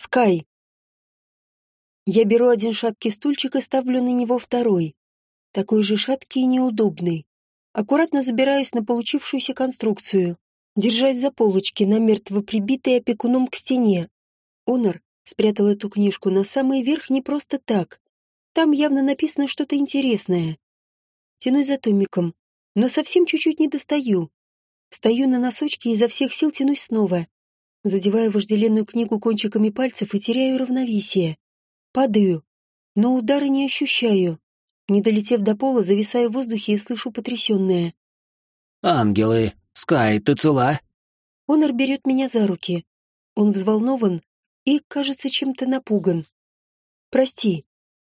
Скай. Я беру один шаткий стульчик и ставлю на него второй. Такой же шаткий и неудобный. Аккуратно забираюсь на получившуюся конструкцию, держась за полочки, намертво прибитые опекуном к стене. Онор спрятал эту книжку на самый верх не просто так. Там явно написано что-то интересное. Тянусь за томиком, но совсем чуть-чуть не достаю. Встаю на носочки и изо всех сил тянусь снова задеваю вожделенную книгу кончиками пальцев и теряю равновесие. Падаю, но удара не ощущаю. Не долетев до пола, зависаю в воздухе и слышу потрясенное. «Ангелы! Скай, ты цела?» Онор берет меня за руки. Он взволнован и, кажется, чем-то напуган. «Прости,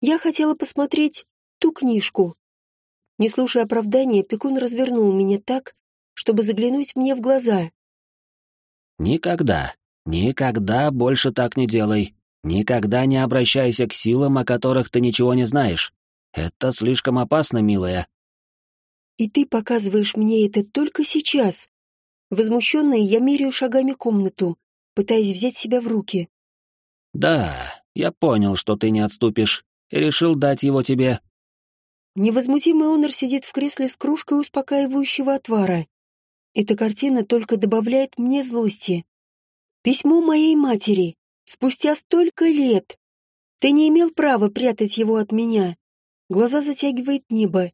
я хотела посмотреть ту книжку». Не слушая оправдания, Пекун развернул меня так, чтобы заглянуть мне в глаза. Никогда, никогда больше так не делай. Никогда не обращайся к силам, о которых ты ничего не знаешь. Это слишком опасно, милая. И ты показываешь мне это только сейчас. Возмущенная, я меряю шагами комнату, пытаясь взять себя в руки. Да, я понял, что ты не отступишь, и решил дать его тебе. Невозмутимый Онор сидит в кресле с кружкой успокаивающего отвара. Эта картина только добавляет мне злости. Письмо моей матери. Спустя столько лет. Ты не имел права прятать его от меня. Глаза затягивает небо.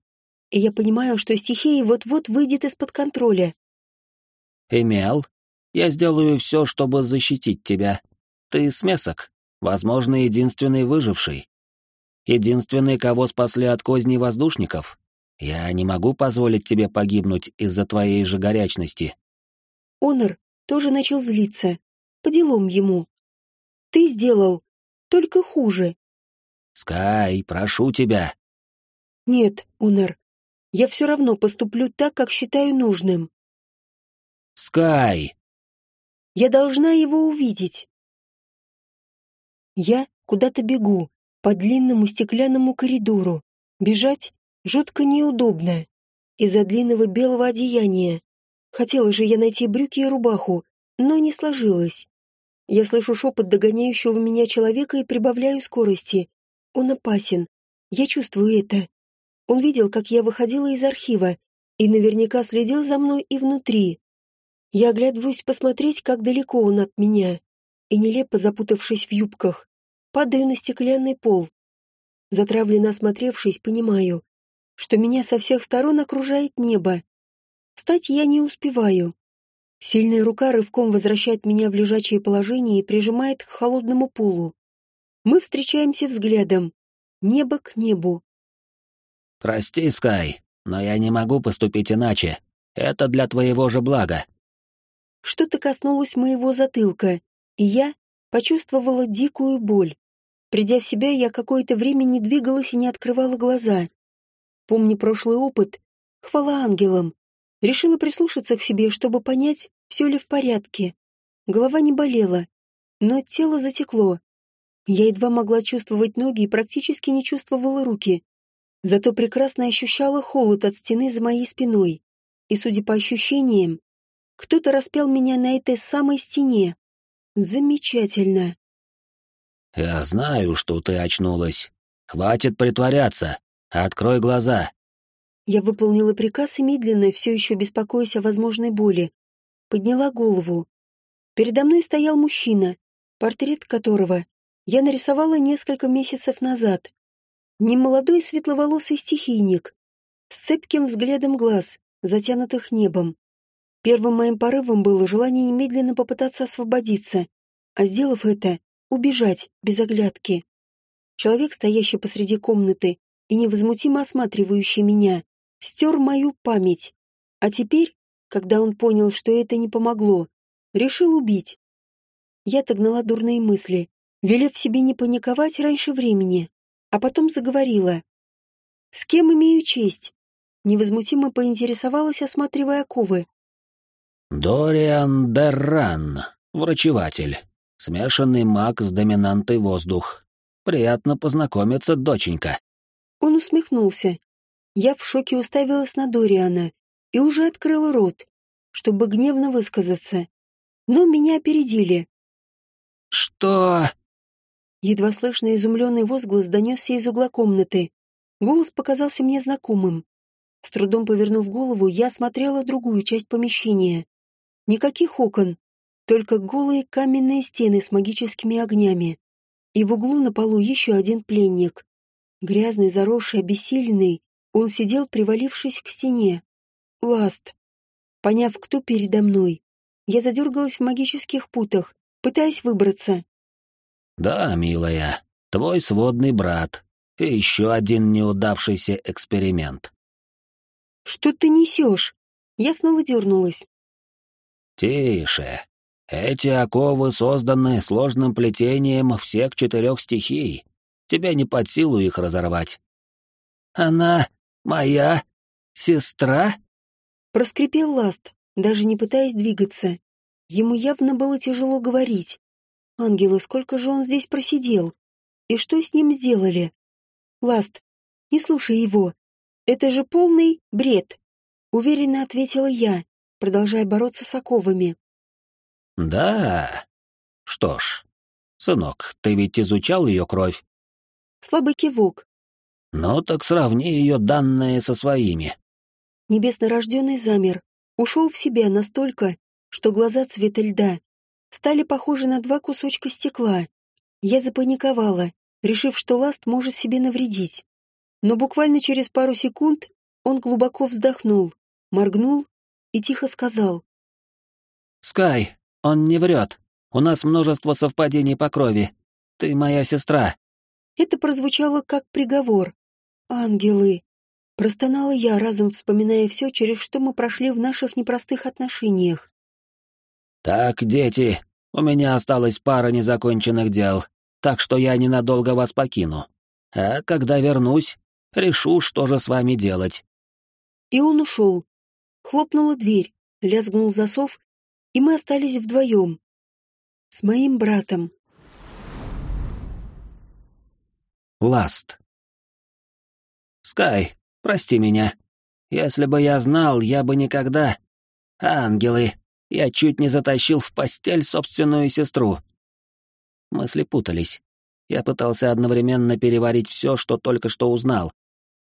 И я понимаю, что стихия вот-вот выйдет из-под контроля. Имел. Я сделаю все, чтобы защитить тебя. Ты смесок. Возможно, единственный выживший. Единственный, кого спасли от козней воздушников. Я не могу позволить тебе погибнуть из-за твоей же горячности. Онор тоже начал злиться. По делам ему. Ты сделал только хуже. Скай, прошу тебя. Нет, Онор, я все равно поступлю так, как считаю нужным. Скай! Я должна его увидеть. Я куда-то бегу, по длинному стеклянному коридору. Бежать жутко неудобно. Из-за длинного белого одеяния. Хотела же я найти брюки и рубаху, но не сложилось. Я слышу шепот догоняющего меня человека и прибавляю скорости. Он опасен. Я чувствую это. Он видел, как я выходила из архива, и наверняка следил за мной и внутри. Я оглядываюсь посмотреть, как далеко он от меня, и, нелепо запутавшись в юбках, падаю на стеклянный пол. Затравленно осмотревшись, понимаю, что меня со всех сторон окружает небо. Встать я не успеваю. Сильная рука рывком возвращает меня в лежачее положение и прижимает к холодному полу. Мы встречаемся взглядом. Небо к небу. «Прости, Скай, но я не могу поступить иначе. Это для твоего же блага». Что-то коснулось моего затылка, и я почувствовала дикую боль. Придя в себя, я какое-то время не двигалась и не открывала глаза. Помня прошлый опыт, хвала ангелам, решила прислушаться к себе, чтобы понять, все ли в порядке. Голова не болела, но тело затекло. Я едва могла чувствовать ноги и практически не чувствовала руки. Зато прекрасно ощущала холод от стены за моей спиной. И, судя по ощущениям, кто-то распял меня на этой самой стене. Замечательно. «Я знаю, что ты очнулась. Хватит притворяться. Открой глаза. Я выполнила приказ и медленно, все еще беспокоясь о возможной боли, подняла голову. Передо мной стоял мужчина, портрет которого я нарисовала несколько месяцев назад. Немолодой светловолосый стихийник, с цепким взглядом глаз, затянутых небом. Первым моим порывом было желание немедленно попытаться освободиться, а сделав это, убежать без оглядки. Человек, стоящий посреди комнаты, и невозмутимо осматривающий меня, стер мою память. А теперь, когда он понял, что это не помогло, решил убить. Я отогнала дурные мысли, велев себе не паниковать раньше времени, а потом заговорила. «С кем имею честь?» Невозмутимо поинтересовалась, осматривая ковы. «Дориан Дерран, врачеватель, смешанный маг с доминантой воздух. Приятно познакомиться, доченька». Он усмехнулся. Я в шоке уставилась на Дориана и уже открыла рот, чтобы гневно высказаться. Но меня опередили. «Что?» Едва слышный изумленный возглас донесся из угла комнаты. Голос показался мне знакомым. С трудом повернув голову, я смотрела другую часть помещения. Никаких окон, только голые каменные стены с магическими огнями. И в углу на полу еще один пленник. Грязный, заросший, обессиленный, он сидел, привалившись к стене. Ласт. Поняв, кто передо мной, я задергалась в магических путах, пытаясь выбраться. «Да, милая, твой сводный брат. И еще один неудавшийся эксперимент». «Что ты несешь?» Я снова дернулась. «Тише. Эти оковы созданы сложным плетением всех четырех стихий. Тебе не под силу их разорвать». «Она моя сестра?» Проскрипел Ласт, даже не пытаясь двигаться. Ему явно было тяжело говорить. Ангелы, сколько же он здесь просидел? И что с ним сделали? Ласт, не слушай его. Это же полный бред. Уверенно ответила я, продолжая бороться с оковами. Да. Что ж, сынок, ты ведь изучал ее кровь? Слабый кивок. Ну так сравни ее данные со своими. Небеснорожденный замер, ушел в себя настолько, что глаза цвета льда стали похожи на два кусочка стекла. Я запаниковала, решив, что ласт может себе навредить. Но буквально через пару секунд он глубоко вздохнул, моргнул и тихо сказал. «Скай, он не врет. У нас множество совпадений по крови. Ты моя сестра». Это прозвучало как приговор. «Ангелы, Простонала я, разом вспоминая все, через что мы прошли в наших непростых отношениях. «Так, дети, у меня осталась пара незаконченных дел, так что я ненадолго вас покину. А когда вернусь, решу, что же с вами делать». И он ушел. Хлопнула дверь, лязгнул засов, и мы остались вдвоем. С моим братом. Ласт. Скай, Прости меня. Если бы я знал, я бы никогда... Ангелы, я чуть не затащил в постель собственную сестру. Мысли путались. Я пытался одновременно переварить все, что только что узнал,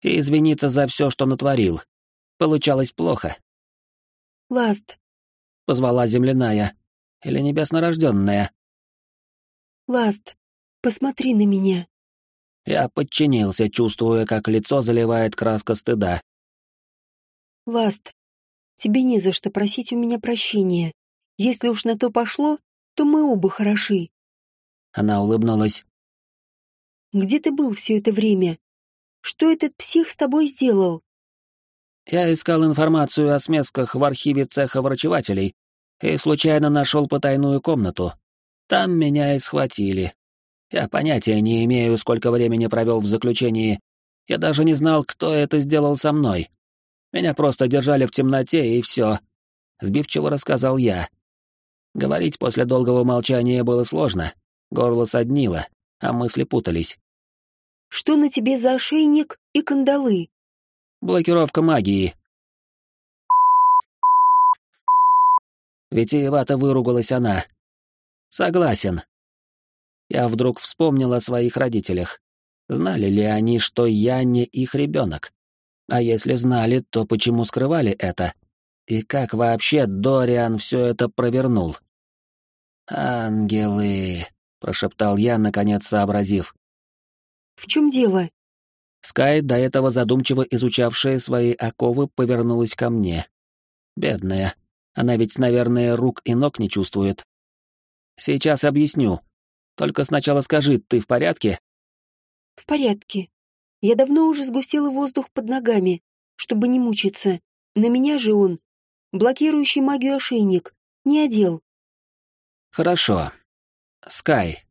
и извиниться за все, что натворил. Получалось плохо. «Ласт», — позвала земляная, или небеснорожденная. «Ласт, посмотри на меня». Я подчинился, чувствуя, как лицо заливает краска стыда. «Ласт, тебе не за что просить у меня прощения. Если уж на то пошло, то мы оба хороши». Она улыбнулась. «Где ты был все это время? Что этот псих с тобой сделал?» Я искал информацию о смесках в архиве цеха врачевателей и случайно нашел потайную комнату. Там меня и схватили. Я понятия не имею, сколько времени провел в заключении. Я даже не знал, кто это сделал со мной. Меня просто держали в темноте, и все. Сбивчиво рассказал я. Говорить после долгого молчания было сложно. Горло соднило, а мысли путались. «Что на тебе за ошейник и кандалы?» «Блокировка магии». Витиевато выругалась она. «Согласен. Я вдруг вспомнил о своих родителях. Знали ли они, что я не их ребенок? А если знали, то почему скрывали это? И как вообще Дориан все это провернул? «Ангелы», — прошептал я, наконец сообразив. «В чем дело?» Скай, до этого задумчиво изучавшая свои оковы, повернулась ко мне. Бедная. Она ведь, наверное, рук и ног не чувствует. Сейчас объясню. Только сначала скажи, ты в порядке?» «В порядке. Я давно уже сгустила воздух под ногами, чтобы не мучиться. На меня же он, блокирующий магию ошейник, не одел». «Хорошо. Скай.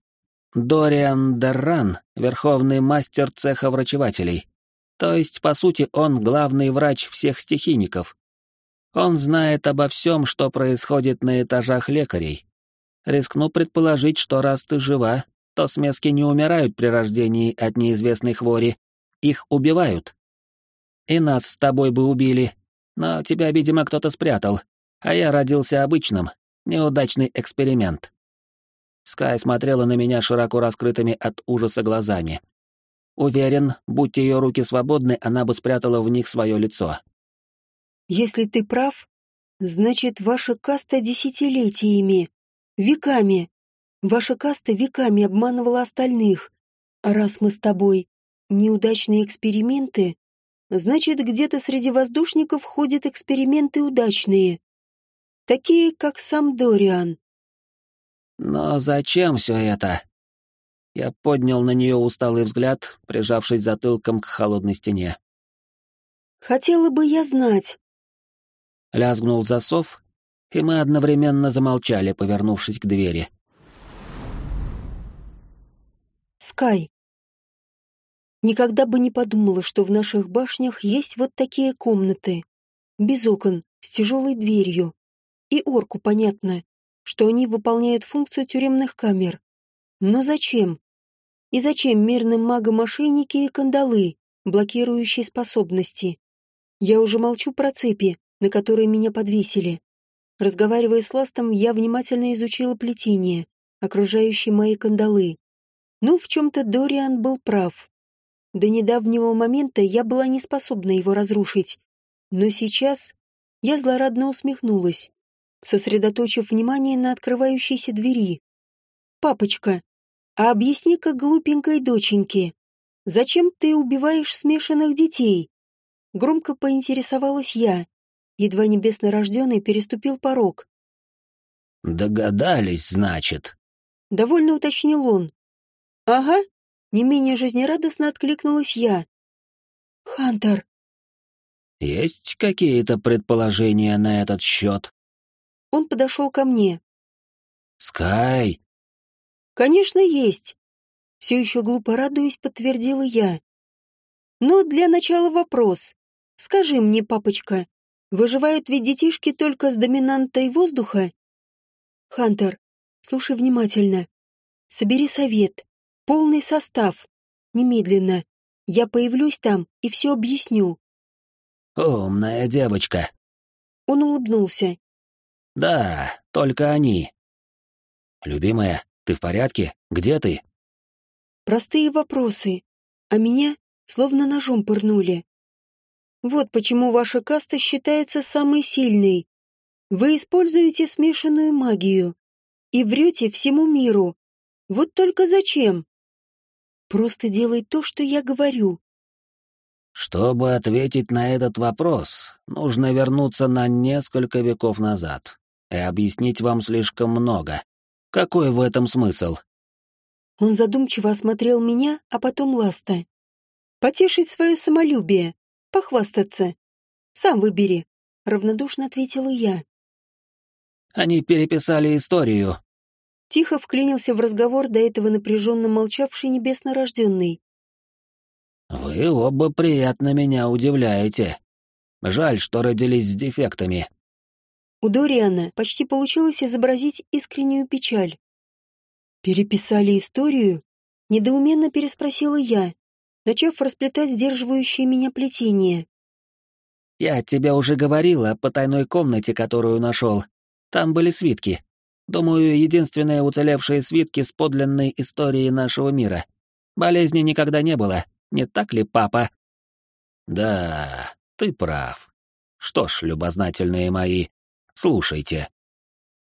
Дориан Дерран, верховный мастер цеха врачевателей. То есть, по сути, он главный врач всех стихийников. Он знает обо всем, что происходит на этажах лекарей, Рискну предположить, что раз ты жива, то смески не умирают при рождении от неизвестной хвори. Их убивают. И нас с тобой бы убили, но тебя, видимо, кто-то спрятал, а я родился обычным. Неудачный эксперимент. Скай смотрела на меня широко раскрытыми от ужаса глазами. Уверен, будь ее руки свободны, она бы спрятала в них свое лицо. «Если ты прав, значит, ваша каста десятилетиями, веками. Ваша каста веками обманывала остальных. А раз мы с тобой неудачные эксперименты, значит, где-то среди воздушников ходят эксперименты удачные. Такие, как сам Дориан. Но зачем все это? Я поднял на нее усталый взгляд, прижавшись затылком к холодной стене. Хотела бы я знать. Лязгнул засов, и мы одновременно замолчали, повернувшись к двери. Скай. Никогда бы не подумала, что в наших башнях есть вот такие комнаты. Без окон, с тяжелой дверью. И орку понятно, что они выполняют функцию тюремных камер. Но зачем? И зачем мирным магам мошенники и кандалы, блокирующие способности? Я уже молчу про цепи, на которые меня подвесили. Разговаривая с Ластом, я внимательно изучила плетение, окружающие мои кандалы. Ну, в чем-то Дориан был прав. До недавнего момента я была не способна его разрушить. Но сейчас я злорадно усмехнулась, сосредоточив внимание на открывающейся двери. «Папочка, а объясни-ка глупенькой доченьке, зачем ты убиваешь смешанных детей?» Громко поинтересовалась я. Едва небесно рожденный переступил порог. «Догадались, значит?» Довольно уточнил он, «Ага», — не менее жизнерадостно откликнулась я. «Хантер». «Есть какие-то предположения на этот счет?» Он подошел ко мне. «Скай!» «Конечно, есть!» Все еще глупо радуясь, подтвердила я. «Но для начала вопрос. Скажи мне, папочка, выживают ведь детишки только с доминантой воздуха?» «Хантер, слушай внимательно. Собери совет. Полный состав. Немедленно. Я появлюсь там и все объясню. Умная девочка. Он улыбнулся. Да, только они. Любимая, ты в порядке? Где ты? Простые вопросы, а меня словно ножом пырнули. Вот почему ваша каста считается самой сильной. Вы используете смешанную магию и врете всему миру. Вот только зачем? Просто делай то, что я говорю. Чтобы ответить на этот вопрос, нужно вернуться на несколько веков назад и объяснить вам слишком много. Какой в этом смысл? Он задумчиво осмотрел меня, а потом Ласта. Потешить свое самолюбие, похвастаться. Сам выбери, равнодушно ответила я. Они переписали историю, Тихо вклинился в разговор до этого напряженно молчавший небеснорожденный. «Вы оба приятно меня удивляете. Жаль, что родились с дефектами». У Дориана почти получилось изобразить искреннюю печаль. «Переписали историю?» — недоуменно переспросила я, начав расплетать сдерживающее меня плетение. «Я тебе уже говорила по тайной комнате, которую нашел. Там были свитки. Думаю, единственные уцелевшие свитки с подлинной историей нашего мира. Болезни никогда не было, не так ли, папа? Да, ты прав. Что ж, любознательные мои, слушайте.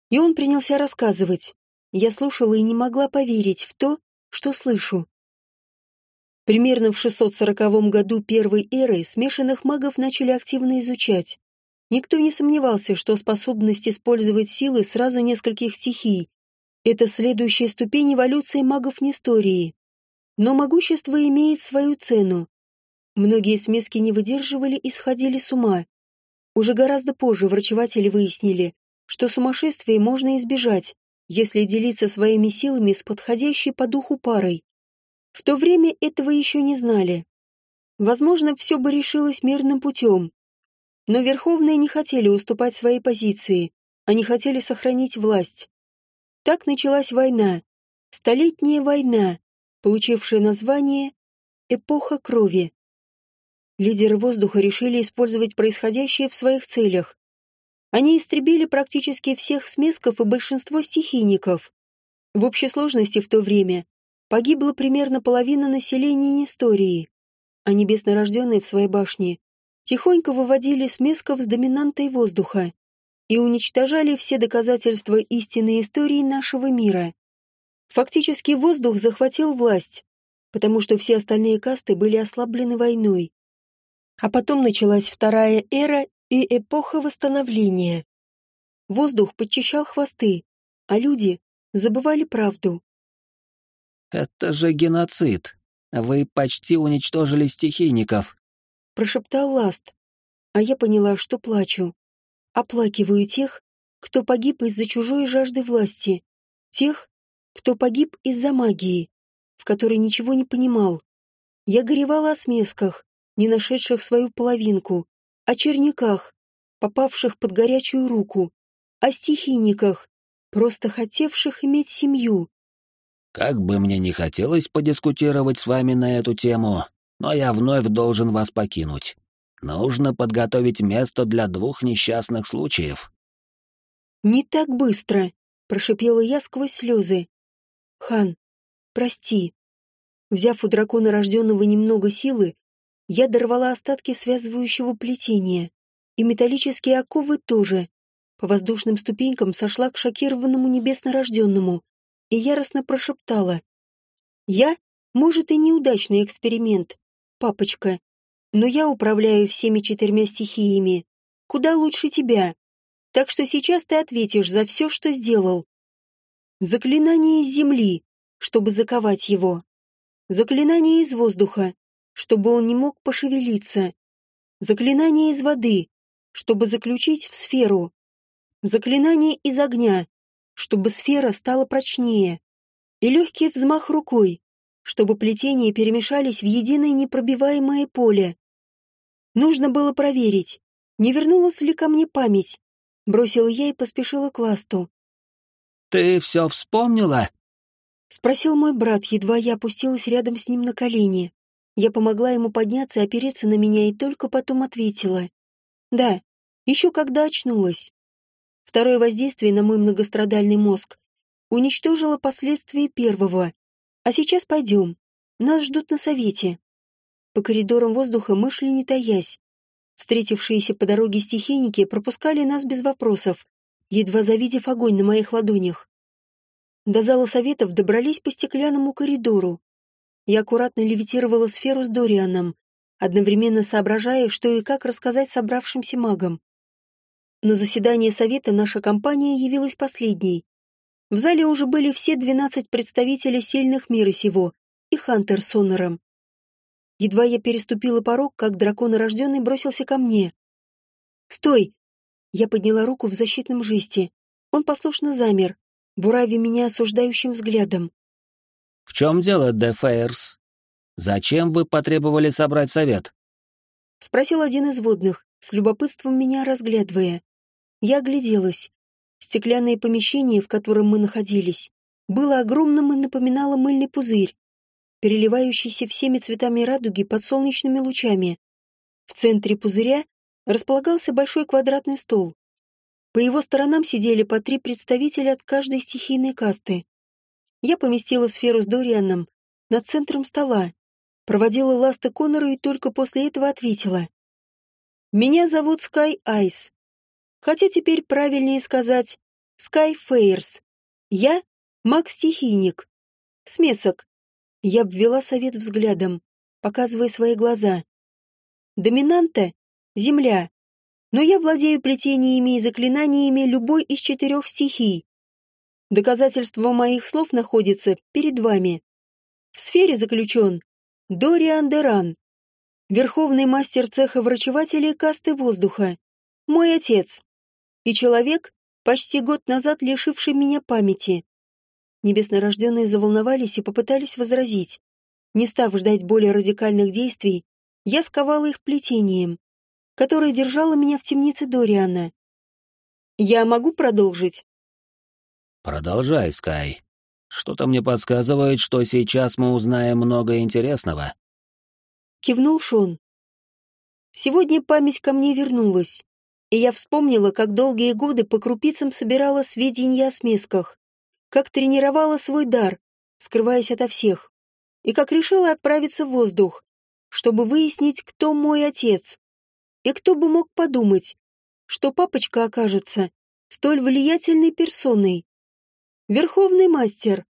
И он принялся рассказывать. Я слушала и не могла поверить в то, что слышу. Примерно в 640 году первой эры смешанных магов начали активно изучать. Никто не сомневался, что способность использовать силы сразу нескольких стихий — это следующая ступень эволюции магов Нестории. Но могущество имеет свою цену. Многие смески не выдерживали и сходили с ума. Уже гораздо позже врачеватели выяснили, что сумасшествие можно избежать, если делиться своими силами с подходящей по духу парой. В то время этого еще не знали. Возможно, все бы решилось мирным путем, но верховные не хотели уступать свои позиции, они хотели сохранить власть. Так началась война, столетняя война, получившая название «Эпоха крови». Лидеры воздуха решили использовать происходящее в своих целях. Они истребили практически всех смесков и большинство стихийников. В общей сложности в то время погибла примерно половина населения Нестории, а небеснорожденные в своей башне тихонько выводили смесков с доминантой воздуха и уничтожали все доказательства истинной истории нашего мира. Фактически воздух захватил власть, потому что все остальные касты были ослаблены войной. А потом началась вторая эра и эпоха восстановления. Воздух подчищал хвосты, а люди забывали правду. «Это же геноцид. Вы почти уничтожили стихийников», — прошептал Ласт. А я поняла, что плачу. Оплакиваю тех, кто погиб из-за чужой жажды власти, тех, кто погиб из-за магии, в которой ничего не понимал. Я горевала о смесках, не нашедших свою половинку, о черниках, попавших под горячую руку, о стихийниках, просто хотевших иметь семью. Как бы мне не хотелось подискутировать с вами на эту тему, но я вновь должен вас покинуть. Нужно подготовить место для двух несчастных случаев. Не так быстро, прошипела я сквозь слезы. Хан, прости. Взяв у дракона рожденного немного силы, я дорвала остатки связывающего плетения, и металлические оковы тоже, по воздушным ступенькам сошла к шокированному небеснорожденному и яростно прошептала. «Я, может, и неудачный эксперимент, папочка, но я управляю всеми четырьмя стихиями. Куда лучше тебя. Так что сейчас ты ответишь за все, что сделал. Заклинание из земли, чтобы заковать его. Заклинание из воздуха, чтобы он не мог пошевелиться. Заклинание из воды, чтобы заключить в сферу. Заклинание из огня, чтобы сфера стала прочнее. И легкий взмах рукой, чтобы плетения перемешались в единое непробиваемое поле. Нужно было проверить, не вернулась ли ко мне память. Бросила я и поспешила к ласту. «Ты все вспомнила?» Спросил мой брат, едва я опустилась рядом с ним на колени. Я помогла ему подняться и опереться на меня и только потом ответила. «Да, еще когда очнулась». Второе воздействие на мой многострадальный мозг уничтожило последствия первого. А сейчас пойдем. Нас ждут на совете. По коридорам воздуха мы шли не таясь. Встретившиеся по дороге стихийники пропускали нас без вопросов, едва завидев огонь на моих ладонях. До зала советов добрались по стеклянному коридору. Я аккуратно левитировала сферу с Дорианом, одновременно соображая, что и как рассказать собравшимся магам. На заседание совета наша компания явилась последней. В зале уже были все двенадцать представителей сильных мира сего и Хантер с Онором. Едва я переступила порог, как драконорожденный бросился ко мне. «Стой!» Я подняла руку в защитном жесте. Он послушно замер, бурави меня осуждающим взглядом. «В чем дело, Де Фейерс? Зачем вы потребовали собрать совет?» Спросил один из водных, с любопытством меня разглядывая. Я огляделась. Стеклянное помещение, в котором мы находились, было огромным и напоминало мыльный пузырь, переливающийся всеми цветами радуги под солнечными лучами. В центре пузыря располагался большой квадратный стол. По его сторонам сидели по три представителя от каждой стихийной касты. Я поместила сферу с Дорианом над центром стола, проводила ласты Коннору и только после этого ответила. «Меня зовут Скай Айс. Хотя теперь правильнее сказать Fairs. Я маг-стихийник. Смесок. Я обвела совет взглядом, показывая свои глаза. Доминанта — земля. Но я владею плетениями и заклинаниями любой из четырех стихий. Доказательство моих слов находится перед вами. В сфере заключен Дориан Деран, верховный мастер цеха врачевателей касты воздуха, мой отец и человек, почти год назад лишивший меня памяти. Небеснорожденные заволновались и попытались возразить. Не став ждать более радикальных действий, я сковала их плетением, которое держало меня в темнице Дориана. «Я могу продолжить?» «Продолжай, Скай. Что-то мне подсказывает, что сейчас мы узнаем много интересного». Кивнул Шон. Сегодня память ко мне вернулась и я вспомнила, как долгие годы по крупицам собирала сведения о смесках, как тренировала свой дар, скрываясь ото всех, и как решила отправиться в воздух, чтобы выяснить, кто мой отец. И кто бы мог подумать, что папочка окажется столь влиятельной персоной. Верховный мастер,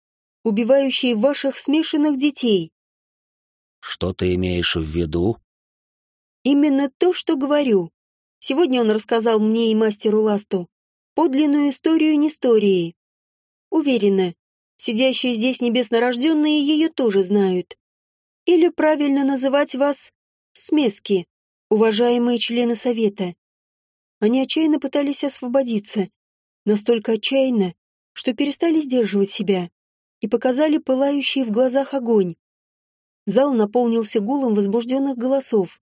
убивающий ваших смешанных детей. Что ты имеешь в виду? Именно то, что говорю. Сегодня он рассказал мне и мастеру Ласту подлинную историю Нестории. Уверена, сидящие здесь небеснорожденные ее тоже знают. Или правильно называть вас смески, уважаемые члены Совета. Они отчаянно пытались освободиться, настолько отчаянно, что перестали сдерживать себя и показали пылающий в глазах огонь. Зал наполнился гулом возбужденных голосов.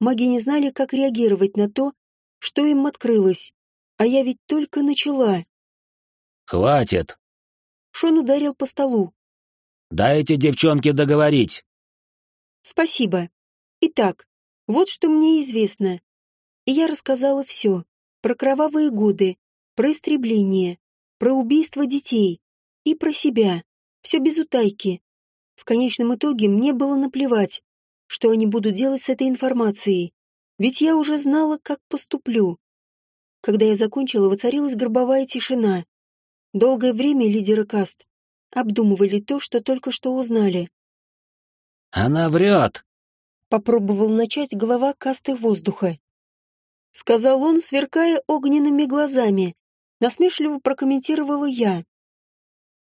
Маги не знали, как реагировать на то, что им открылось. А я ведь только начала. «Хватит!» Шон ударил по столу. «Дайте девчонке договорить!» «Спасибо. Итак, вот что мне известно. И я рассказала все. Про кровавые годы, про истребление, про убийство детей и про себя. Все без утайки. В конечном итоге мне было наплевать, что они будут делать с этой информацией. Ведь я уже знала, как поступлю. Когда я закончила, воцарилась гробовая тишина. Долгое время лидеры каст обдумывали то, что только что узнали. «Она врет!» — попробовал начать глава касты воздуха. Сказал он, сверкая огненными глазами. Насмешливо прокомментировала я.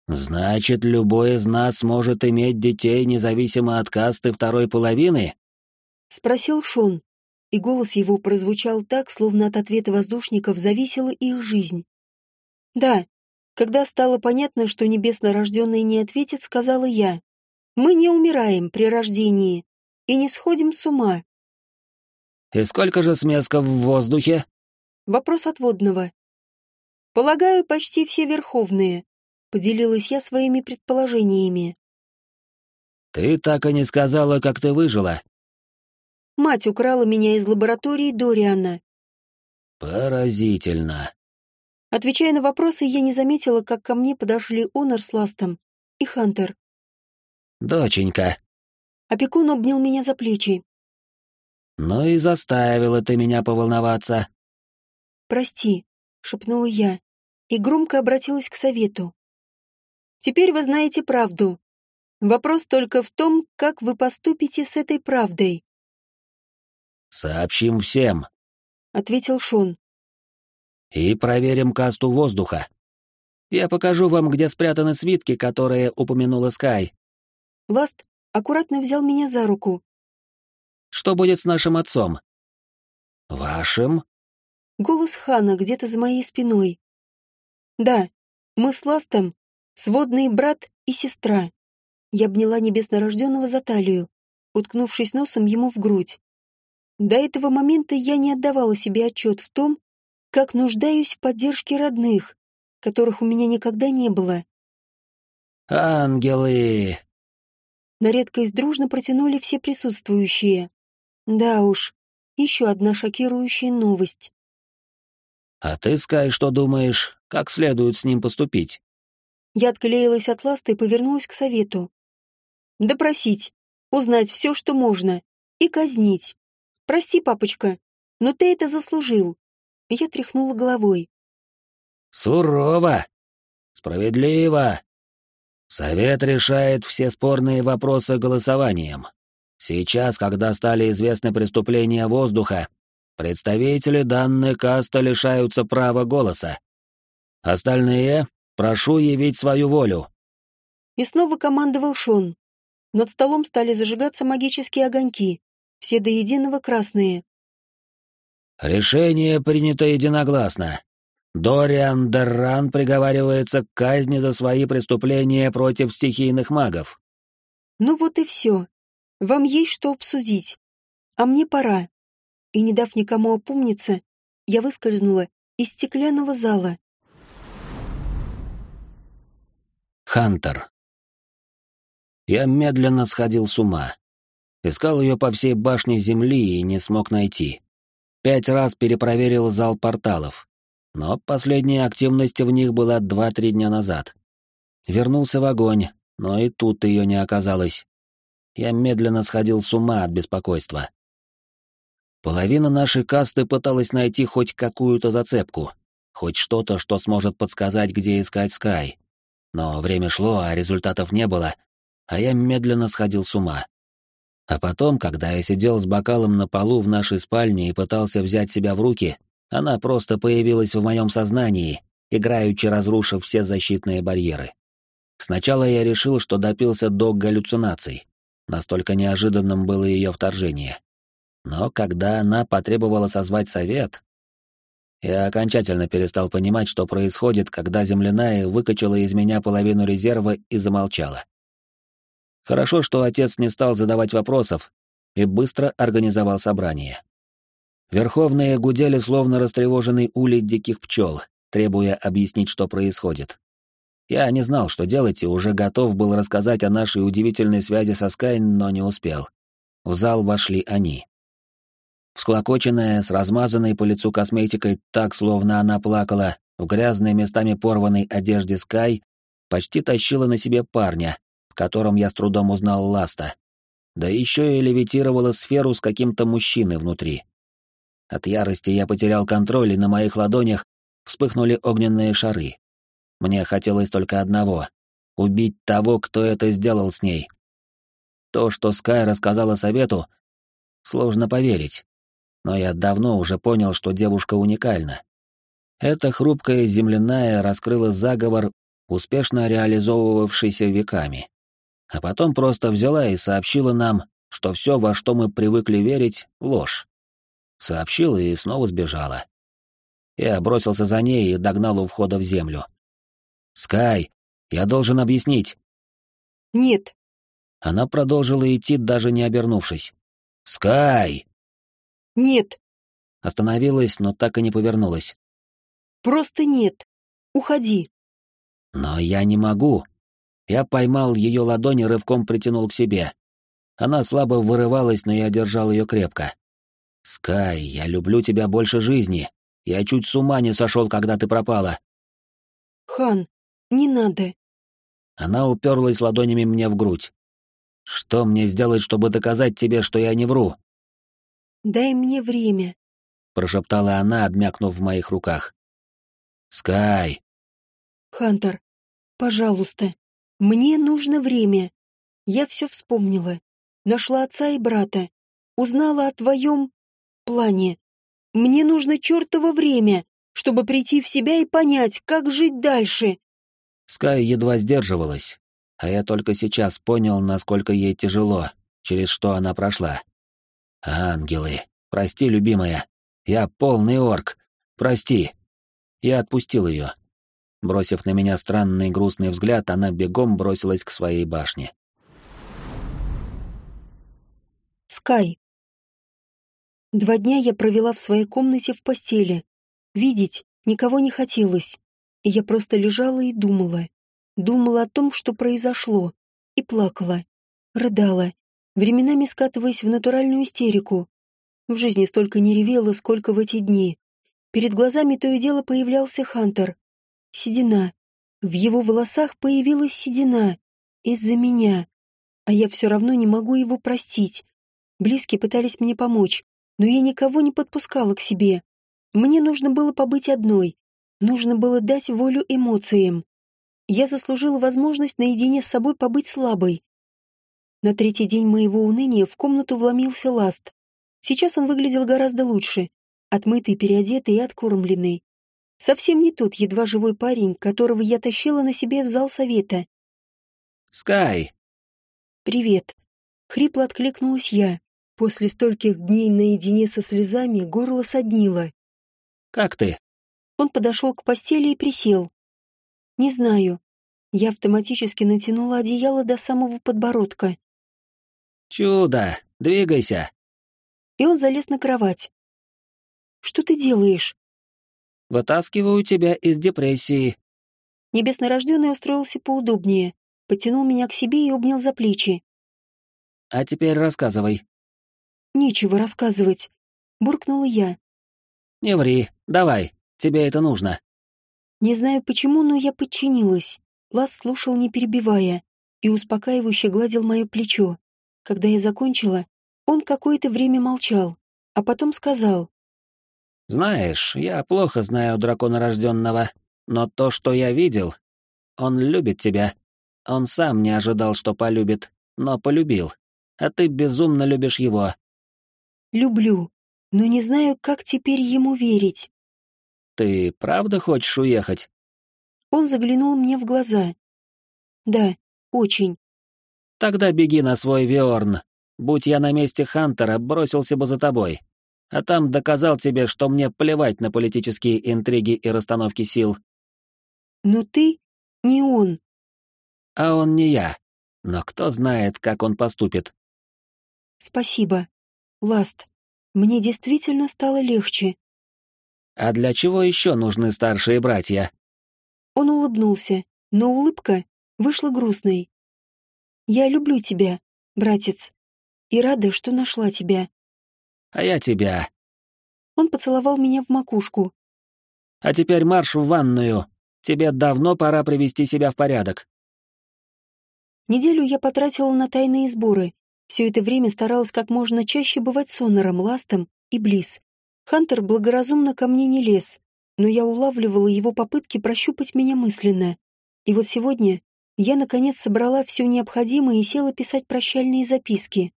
«Значит, любой из нас может иметь детей, независимо от касты второй половины?» — спросил Шон, и голос его прозвучал так, словно от ответа воздушников зависела их жизнь. «Да, когда стало понятно, что небесно рожденный не ответит, сказала я. Мы не умираем при рождении и не сходим с ума». «И сколько же смесков в воздухе?» Вопрос отводного. «Полагаю, почти все верховные», Поделилась я своими предположениями. «Ты так и не сказала, как ты выжила». Мать украла меня из лаборатории Дориана. «Поразительно». Отвечая на вопросы, я не заметила, как ко мне подошли Онор с Ластом и Хантер. «Доченька». Опекун обнял меня за плечи. «Ну и заставила ты меня поволноваться». «Прости», — шепнула я и громко обратилась к совету. Теперь вы знаете правду. Вопрос только в том, как вы поступите с этой правдой. «Сообщим всем», — ответил Шон. «И проверим касту воздуха. Я покажу вам, где спрятаны свитки, которые упомянула Скай». Ласт аккуратно взял меня за руку. «Что будет с нашим отцом?» «Вашим?» Голос Хана где-то за моей спиной. «Да, мы с Ластом Сводный брат и сестра. Я обняла небеснорожденного за талию, уткнувшись носом ему в грудь. До этого момента я не отдавала себе отчет в том, как нуждаюсь в поддержке родных, которых у меня никогда не было. «Ангелы!» На редкость дружно протянули все присутствующие. Да уж, еще одна шокирующая новость. «А ты, Скай, что думаешь, как следует с ним поступить?» Я отклеилась от ласта и повернулась к совету. Допросить, узнать все, что можно, и казнить. Прости, папочка, но ты это заслужил. Я тряхнула головой. Сурово. Справедливо. Совет решает все спорные вопросы голосованием. Сейчас, когда стали известны преступления воздуха, представители данной каста лишаются права голоса. Остальные Прошу явить свою волю. И снова командовал Шон. Над столом стали зажигаться магические огоньки, все до единого красные. Решение принято единогласно. Дориан Дерран приговаривается к казни за свои преступления против стихийных магов. Ну вот и все. Вам есть что обсудить. А мне пора. И не дав никому опомниться, я выскользнула из стеклянного зала. Хантер. Я медленно сходил с ума. Искал ее по всей башне Земли и не смог найти. Пять раз перепроверил зал порталов, но последняя активность в них была два-три дня назад. Вернулся в огонь, но и тут ее не оказалось. Я медленно сходил с ума от беспокойства. Половина нашей касты пыталась найти хоть какую-то зацепку, хоть что-то, что сможет подсказать, где искать Скай. Но время шло, а результатов не было, а я медленно сходил с ума. А потом, когда я сидел с бокалом на полу в нашей спальне и пытался взять себя в руки, она просто появилась в моем сознании, играючи разрушив все защитные барьеры. Сначала я решил, что допился до галлюцинаций. Настолько неожиданным было ее вторжение. Но когда она потребовала созвать совет, я окончательно перестал понимать, что происходит, когда земляная выкачала из меня половину резерва и замолчала. Хорошо, что отец не стал задавать вопросов и быстро организовал собрание. Верховные гудели словно растревоженный улей диких пчел, требуя объяснить, что происходит. Я не знал, что делать, и уже готов был рассказать о нашей удивительной связи со Скайн, но не успел. В зал вошли они. Всклокоченная, с размазанной по лицу косметикой так, словно она плакала, в грязной местами порванной одежде Скай, почти тащила на себе парня, в котором я с трудом узнал Ласта. Да еще и левитировала сферу с каким-то мужчиной внутри. От ярости я потерял контроль, и на моих ладонях вспыхнули огненные шары. Мне хотелось только одного — убить того, кто это сделал с ней. То, что Скай рассказала совету, сложно поверить. Но я давно уже понял, что девушка уникальна. Эта хрупкая земляная раскрыла заговор, успешно реализовывавшийся веками а потом просто взяла и сообщила нам, что все, во что мы привыкли верить, — ложь. Сообщила и снова сбежала. Я бросился за ней и догнал у входа в землю. «Скай, я должен объяснить». «Нет». Она продолжила идти, даже не обернувшись. «Скай!» «Нет». Остановилась, но так и не повернулась. «Просто нет. Уходи». «Но я не могу», я поймал ее ладони и рывком притянул к себе. Она слабо вырывалась, но я держал ее крепко. «Скай, я люблю тебя больше жизни. Я чуть с ума не сошел, когда ты пропала». «Хан, не надо». Она уперлась ладонями мне в грудь. «Что мне сделать, чтобы доказать тебе, что я не вру?» «Дай мне время», — прошептала она, обмякнув в моих руках. «Скай!» «Хантер, пожалуйста, мне нужно время. Я все вспомнила. Нашла отца и брата. Узнала о твоем плане. Мне нужно чертово время, чтобы прийти в себя и понять, как жить дальше. Скай едва сдерживалась, а я только сейчас понял, насколько ей тяжело, через что она прошла. Ангелы, прости, любимая, я полный орк, прости. Я отпустил ее. Бросив на меня странный грустный взгляд, она бегом бросилась к своей башне. Скай. Два дня я провела в своей комнате в постели. Видеть никого не хотелось. И я просто лежала и думала. Думала о том, что произошло. И плакала. Рыдала. Временами скатываясь в натуральную истерику. В жизни столько не ревела, сколько в эти дни. Перед глазами то и дело появлялся Хантер. Седина. В его волосах появилась седина. Из-за меня. А я все равно не могу его простить. Близкие пытались мне помочь, но я никого не подпускала к себе. Мне нужно было побыть одной. Нужно было дать волю эмоциям. Я заслужила возможность наедине с собой побыть слабой. На третий день моего уныния в комнату вломился Ласт. Сейчас он выглядел гораздо лучше. Отмытый, переодетый и откормленный. Совсем не тот едва живой парень, которого я тащила на себе в зал совета. «Скай!» «Привет!» — хрипло откликнулась я. После стольких дней наедине со слезами горло соднило. «Как ты?» Он подошел к постели и присел. «Не знаю». Я автоматически натянула одеяло до самого подбородка. «Чудо! Двигайся!» И он залез на кровать. «Что ты делаешь?» Вытаскиваю тебя из депрессии». Небеснорожденный устроился поудобнее, потянул меня к себе и обнял за плечи. «А теперь рассказывай». «Нечего рассказывать», — буркнула я. «Не ври, давай, тебе это нужно». Не знаю почему, но я подчинилась. Лас слушал, не перебивая, и успокаивающе гладил мое плечо. Когда я закончила, он какое-то время молчал, а потом сказал. «Знаешь, я плохо знаю дракона рожденного, но то, что я видел, он любит тебя. Он сам не ожидал, что полюбит, но полюбил. А ты безумно любишь его». «Люблю, но не знаю, как теперь ему верить». «Ты правда хочешь уехать?» Он заглянул мне в глаза. «Да, очень». «Тогда беги на свой Виорн. Будь я на месте Хантера, бросился бы за тобой. А там доказал тебе, что мне плевать на политические интриги и расстановки сил». «Но ты не он». «А он не я. Но кто знает, как он поступит». «Спасибо. Ласт, мне действительно стало легче». «А для чего еще нужны старшие братья?» Он улыбнулся, но улыбка вышла грустной. «Я люблю тебя, братец, и рада, что нашла тебя». «А я тебя». Он поцеловал меня в макушку. «А теперь марш в ванную. Тебе давно пора привести себя в порядок». Неделю я потратила на тайные сборы. Все это время старалась как можно чаще бывать сонором, ластом и близ. Хантер благоразумно ко мне не лез, но я улавливала его попытки прощупать меня мысленно. И вот сегодня я, наконец, собрала все необходимое и села писать прощальные записки.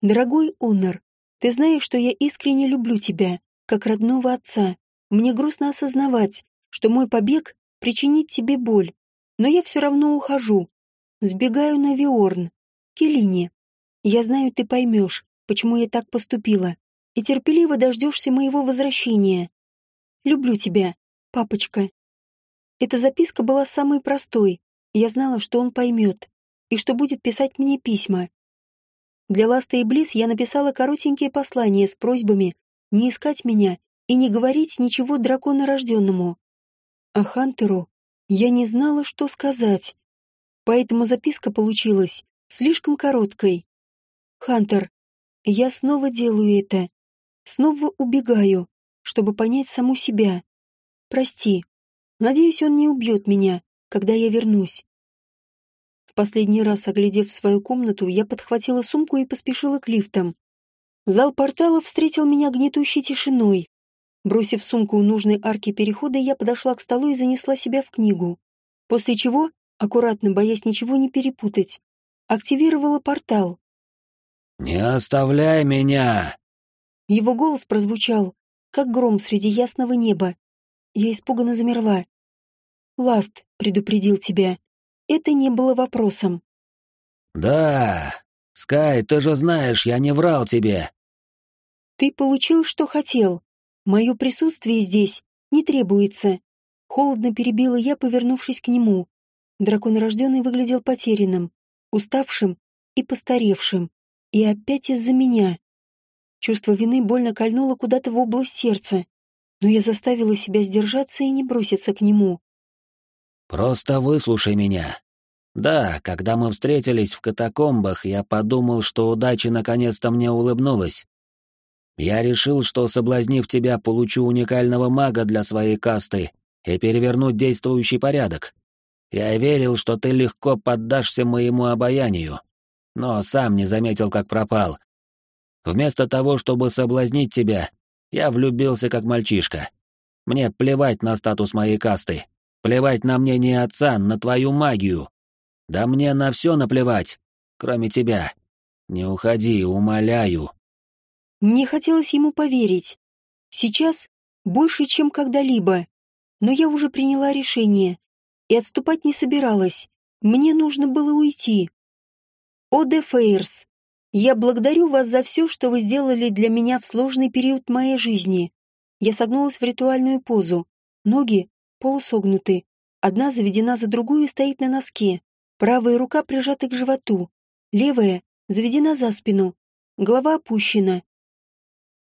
«Дорогой Онор, ты знаешь, что я искренне люблю тебя, как родного отца. Мне грустно осознавать, что мой побег причинит тебе боль, но я все равно ухожу. Сбегаю на Виорн, Келине. Я знаю, ты поймешь, почему я так поступила, и терпеливо дождешься моего возвращения. Люблю тебя, папочка. Эта записка была самой простой. Я знала, что он поймет, и что будет писать мне письма. Для Ласта и Близ я написала коротенькие послания с просьбами не искать меня и не говорить ничего драконорожденному. А Хантеру я не знала, что сказать. Поэтому записка получилась слишком короткой. «Хантер, я снова делаю это. Снова убегаю чтобы понять саму себя. Прости. Надеюсь, он не убьет меня, когда я вернусь. В последний раз, оглядев свою комнату, я подхватила сумку и поспешила к лифтам. Зал портала встретил меня гнетущей тишиной. Бросив сумку у нужной арки перехода, я подошла к столу и занесла себя в книгу. После чего, аккуратно, боясь ничего не перепутать, активировала портал. «Не оставляй меня!» Его голос прозвучал, как гром среди ясного неба. Я испуганно замерла. «Ласт предупредил тебя. Это не было вопросом». «Да, Скай, ты же знаешь, я не врал тебе». «Ты получил, что хотел. Мое присутствие здесь не требуется». Холодно перебила я, повернувшись к нему. Дракон рожденный выглядел потерянным, уставшим и постаревшим. И опять из-за меня. Чувство вины больно кольнуло куда-то в область сердца, но я заставила себя сдержаться и не броситься к нему. «Просто выслушай меня. Да, когда мы встретились в катакомбах, я подумал, что удача наконец-то мне улыбнулась. Я решил, что, соблазнив тебя, получу уникального мага для своей касты и перевернуть действующий порядок. Я верил, что ты легко поддашься моему обаянию, но сам не заметил, как пропал, Вместо того, чтобы соблазнить тебя, я влюбился как мальчишка. Мне плевать на статус моей касты, плевать на мнение отца, на твою магию. Да мне на все наплевать, кроме тебя. Не уходи, умоляю. Мне хотелось ему поверить. Сейчас больше, чем когда-либо. Но я уже приняла решение и отступать не собиралась. Мне нужно было уйти. О, де Фейерс, я благодарю вас за все, что вы сделали для меня в сложный период моей жизни. Я согнулась в ритуальную позу. Ноги полусогнуты. Одна заведена за другую и стоит на носке. Правая рука прижата к животу. Левая заведена за спину. Голова опущена.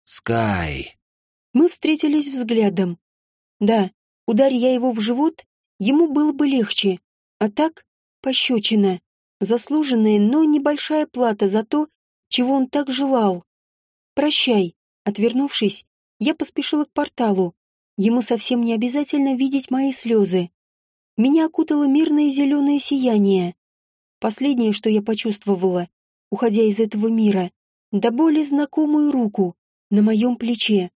Скай. Мы встретились взглядом. Да, ударь я его в живот, ему было бы легче. А так, пощечина. Заслуженная, но небольшая плата за то, чего он так желал. «Прощай», отвернувшись, я поспешила к порталу. Ему совсем не обязательно видеть мои слезы. меня окутало мирное зеленое сияние. Последнее, что я почувствовала, уходя из этого мира, до более знакомую руку на моем плече.